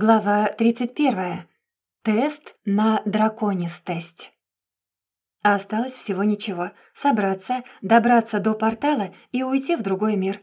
Глава 31. Тест на драконистость. Осталось всего ничего. Собраться, добраться до портала и уйти в другой мир.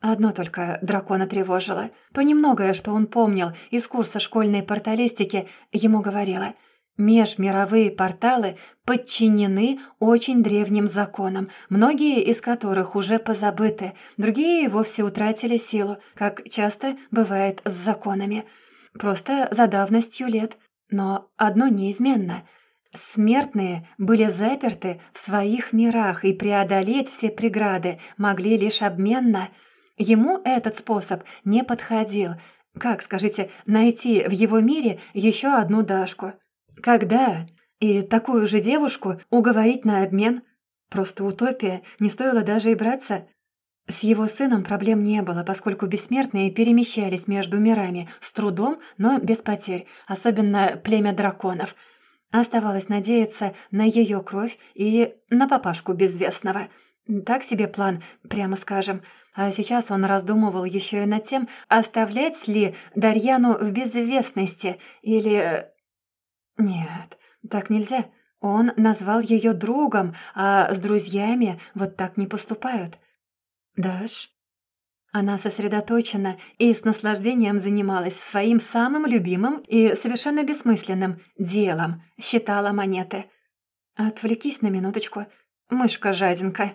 Одно только дракона тревожило. То немногое, что он помнил из курса школьной порталистики, ему говорило. Межмировые порталы подчинены очень древним законам, многие из которых уже позабыты, другие вовсе утратили силу, как часто бывает с законами – Просто за давностью лет. Но одно неизменно. Смертные были заперты в своих мирах, и преодолеть все преграды могли лишь обменно. Ему этот способ не подходил. Как, скажите, найти в его мире еще одну Дашку? Когда? И такую же девушку уговорить на обмен? Просто утопия, не стоило даже и браться. С его сыном проблем не было, поскольку бессмертные перемещались между мирами с трудом, но без потерь, особенно племя драконов. Оставалось надеяться на ее кровь и на папашку безвестного. Так себе план, прямо скажем. А сейчас он раздумывал еще и над тем, оставлять ли Дарьяну в безвестности или... Нет, так нельзя. Он назвал ее другом, а с друзьями вот так не поступают. «Даш?» Она сосредоточена и с наслаждением занималась своим самым любимым и совершенно бессмысленным делом, считала монеты. «Отвлекись на минуточку, мышка-жадинка».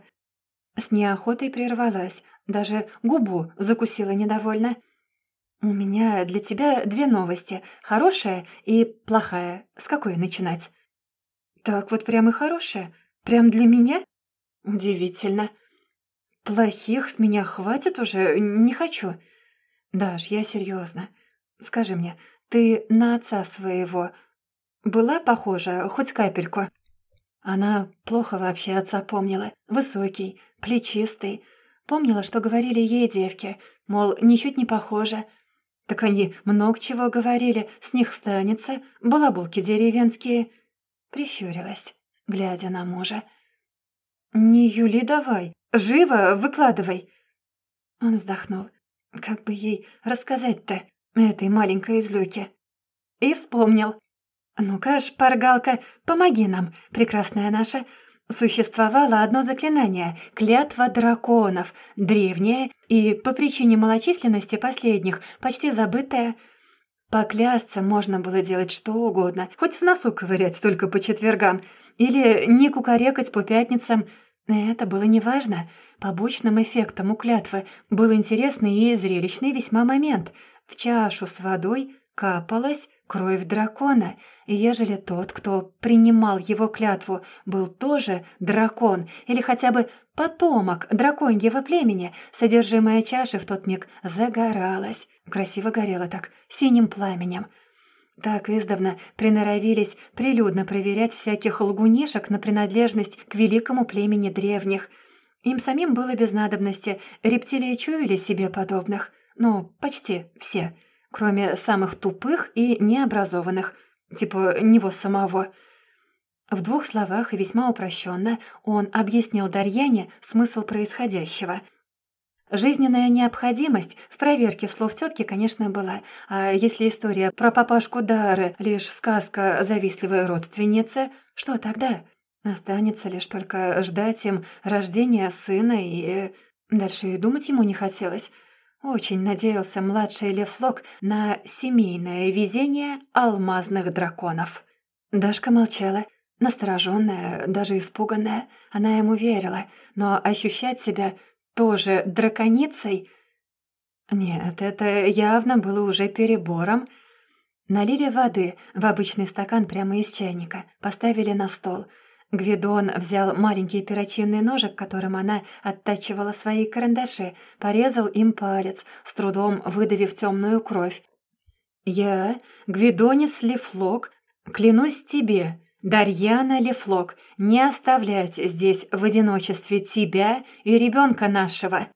С неохотой прервалась, даже губу закусила недовольно. «У меня для тебя две новости, хорошая и плохая. С какой начинать?» «Так вот прям и хорошая? Прям для меня?» «Удивительно». «Плохих с меня хватит уже, не хочу». «Даш, я серьезно. Скажи мне, ты на отца своего была похожа хоть капельку?» Она плохо вообще отца помнила. Высокий, плечистый. Помнила, что говорили ей девки, мол, ничуть не похожа. Так они много чего говорили, с них станется, балабулки деревенские. Прищурилась, глядя на мужа. «Не Юли давай, Живо выкладывай!» Он вздохнул. Как бы ей рассказать-то этой маленькой излюке? И вспомнил. «Ну-ка, шпаргалка, помоги нам, прекрасная наша!» Существовало одно заклинание — клятва драконов, древнее и, по причине малочисленности последних, почти забытое. Поклясться можно было делать что угодно, хоть в носу ковырять только по четвергам, или не кукарекать по пятницам — это было неважно. Побочным эффектом у клятвы был интересный и зрелищный весьма момент. В чашу с водой капалась кровь дракона, и ежели тот, кто принимал его клятву, был тоже дракон или хотя бы потомок драконьего племени, содержимое чаши в тот миг загоралось. Красиво горело так, синим пламенем — так издавна приноровились прилюдно проверять всяких лгунишек на принадлежность к великому племени древних. Им самим было без надобности, рептилии чуяли себе подобных. Ну, почти все, кроме самых тупых и необразованных, типа него самого. В двух словах и весьма упрощенно он объяснил Дарьяне смысл происходящего — Жизненная необходимость в проверке слов тетки, конечно, была. А если история про папашку Дары — лишь сказка завистливой родственницы, что тогда? Останется лишь только ждать им рождения сына и... Дальше и думать ему не хотелось. Очень надеялся младший Лефлок на семейное везение алмазных драконов. Дашка молчала, настороженная, даже испуганная. Она ему верила, но ощущать себя тоже драконицей? Нет, это явно было уже перебором. Налили воды в обычный стакан прямо из чайника, поставили на стол. Гвидон взял маленький перочинный ножик, которым она оттачивала свои карандаши, порезал им палец, с трудом выдавив темную кровь. «Я, Гвидонис Лефлок, клянусь тебе, Дарьяна Лефлок, не оставлять здесь в одиночестве тебя и ребенка нашего.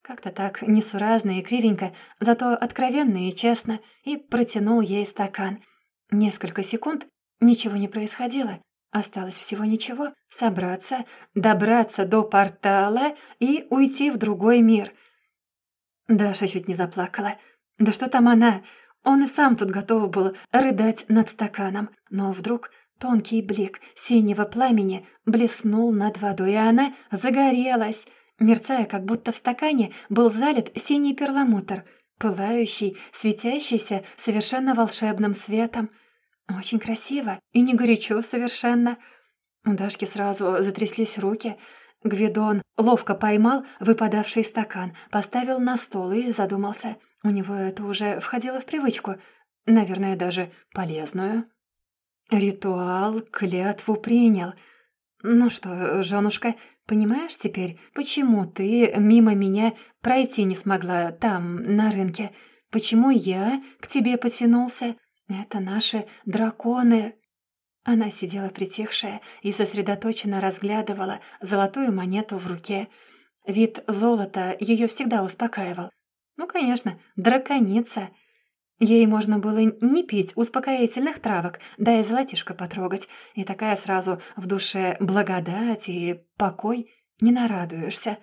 Как-то так несуразно и кривенько, зато откровенно и честно, и протянул ей стакан. Несколько секунд ничего не происходило. Осталось всего ничего — собраться, добраться до портала и уйти в другой мир. Даша чуть не заплакала. Да что там она? Он и сам тут готов был рыдать над стаканом. Но вдруг тонкий блик синего пламени блеснул над водой, и она загорелась, мерцая, как будто в стакане был залит синий перламутр, пылающий, светящийся совершенно волшебным светом. Очень красиво и не горячо совершенно. У Дашки сразу затряслись руки. Гвидон ловко поймал выпадавший стакан, поставил на стол и задумался. У него это уже входило в привычку, наверное, даже полезную. Ритуал клятву принял. Ну что, женушка, понимаешь теперь, почему ты мимо меня пройти не смогла там, на рынке? Почему я к тебе потянулся? Это наши драконы. Она сидела притихшая и сосредоточенно разглядывала золотую монету в руке. Вид золота ее всегда успокаивал. Ну, конечно, драконица. Ей можно было не пить успокоительных травок, да и золотишко потрогать. И такая сразу в душе благодать и покой не нарадуешься.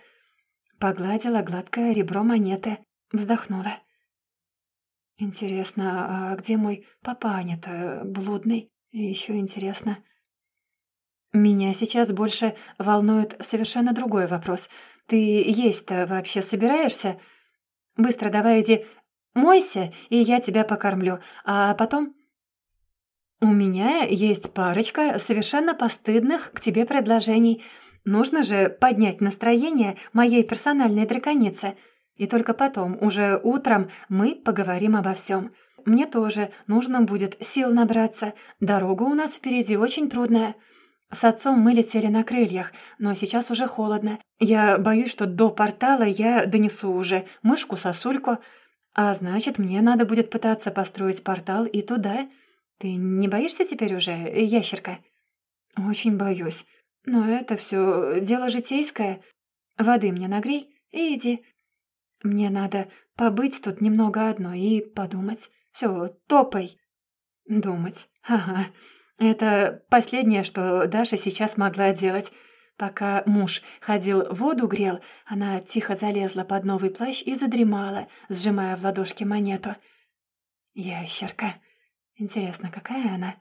Погладила гладкое ребро монеты, вздохнула. «Интересно, а где мой папаня-то блудный? Еще интересно...» «Меня сейчас больше волнует совершенно другой вопрос. Ты есть-то вообще собираешься? Быстро давай иди мойся, и я тебя покормлю, а потом...» «У меня есть парочка совершенно постыдных к тебе предложений. Нужно же поднять настроение моей персональной драконицы». И только потом, уже утром, мы поговорим обо всем. Мне тоже нужно будет сил набраться. Дорога у нас впереди очень трудная. С отцом мы летели на крыльях, но сейчас уже холодно. Я боюсь, что до портала я донесу уже мышку-сосульку. А значит, мне надо будет пытаться построить портал и туда. Ты не боишься теперь уже, ящерка? Очень боюсь. Но это все дело житейское. Воды мне нагрей и иди. Мне надо побыть тут немного одной и подумать. Все, топай. Думать. Ага. Это последнее, что Даша сейчас могла делать. Пока муж ходил воду грел, она тихо залезла под новый плащ и задремала, сжимая в ладошке монету. Ящерка. Интересно, какая она?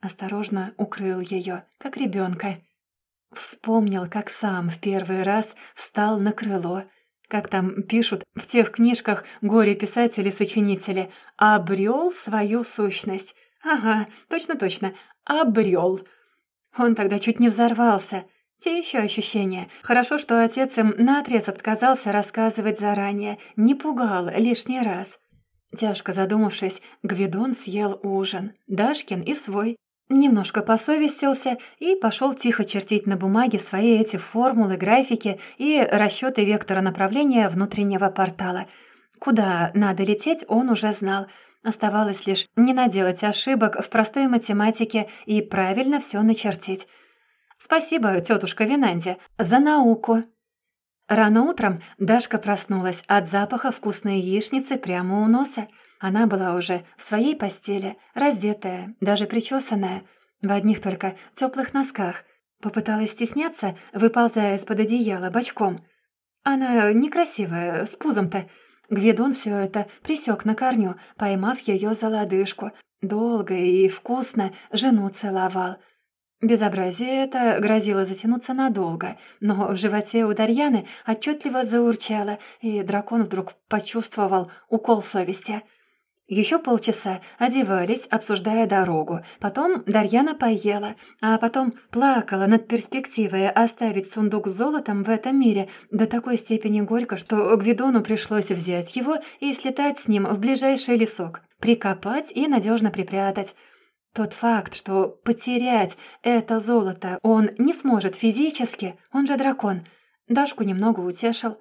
Осторожно укрыл ее, как ребенка. Вспомнил, как сам в первый раз встал на крыло — как там пишут в тех книжках горе-писатели-сочинители, обрел свою сущность. Ага, точно-точно, обрел. Он тогда чуть не взорвался. Те еще ощущения. Хорошо, что отец им наотрез отказался рассказывать заранее, не пугал лишний раз. Тяжко задумавшись, Гвидон съел ужин, Дашкин и свой. Немножко посовестился и пошел тихо чертить на бумаге свои эти формулы, графики и расчеты вектора направления внутреннего портала. Куда надо лететь, он уже знал. Оставалось лишь не наделать ошибок в простой математике и правильно все начертить. Спасибо, тетушка Винанди, за науку. Рано утром Дашка проснулась от запаха вкусной яичницы прямо у носа. Она была уже в своей постели, раздетая, даже причесанная, в одних только теплых носках. Попыталась стесняться, выползая из-под одеяла бочком. Она некрасивая, с пузом-то. Гвидон все это присек на корню, поймав ее за лодыжку. Долго и вкусно жену целовал. Безобразие это грозило затянуться надолго, но в животе у Дарьяны отчетливо заурчало, и дракон вдруг почувствовал укол совести — еще полчаса одевались, обсуждая дорогу. Потом Дарьяна поела, а потом плакала над перспективой оставить сундук с золотом в этом мире до такой степени горько, что Гвидону пришлось взять его и слетать с ним в ближайший лесок, прикопать и надежно припрятать. Тот факт, что потерять это золото он не сможет физически, он же дракон, Дашку немного утешил.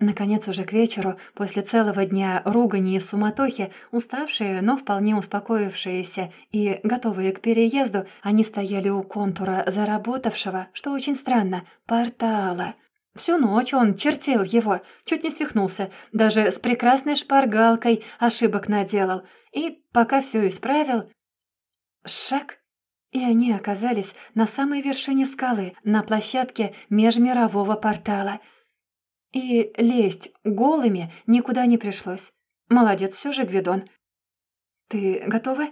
Наконец, уже к вечеру, после целого дня ругани и суматохи, уставшие, но вполне успокоившиеся и готовые к переезду, они стояли у контура заработавшего, что очень странно, портала. Всю ночь он чертил его, чуть не свихнулся, даже с прекрасной шпаргалкой ошибок наделал. И пока все исправил... Шаг, и они оказались на самой вершине скалы, на площадке межмирового портала — и лезть голыми никуда не пришлось. Молодец все же, Гвидон. Ты готова?»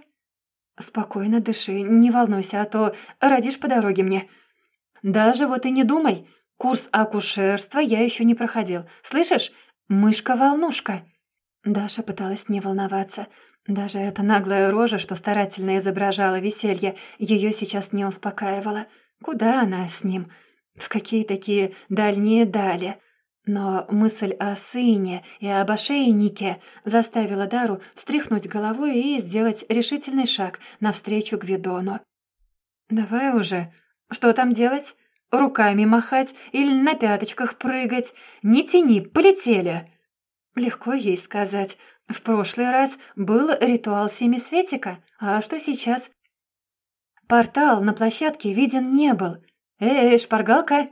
«Спокойно дыши, не волнуйся, а то родишь по дороге мне». «Даже вот и не думай. Курс акушерства я еще не проходил. Слышишь? Мышка-волнушка». Даша пыталась не волноваться. Даже эта наглая рожа, что старательно изображала веселье, ее сейчас не успокаивала. Куда она с ним? В какие такие дальние дали? Но мысль о сыне и об ошейнике заставила Дару встряхнуть головой и сделать решительный шаг навстречу Гвидону. «Давай уже. Что там делать? Руками махать или на пяточках прыгать? Не тяни, полетели!» Легко ей сказать. В прошлый раз был ритуал Семисветика, а что сейчас? Портал на площадке виден не был. «Эй, шпаргалка!»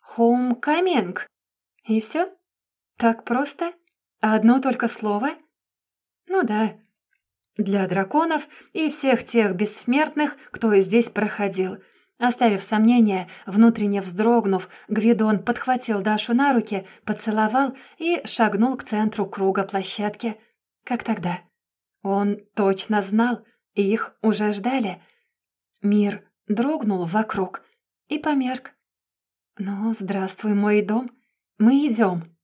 «Хоумкаминг!» И все? Так просто? Одно только слово? Ну да. Для драконов и всех тех бессмертных, кто здесь проходил — Оставив сомнения, внутренне вздрогнув, Гвидон подхватил Дашу на руки, поцеловал и шагнул к центру круга площадки. Как тогда? Он точно знал, их уже ждали. Мир дрогнул вокруг и померк. «Ну, здравствуй, мой дом. Мы идем».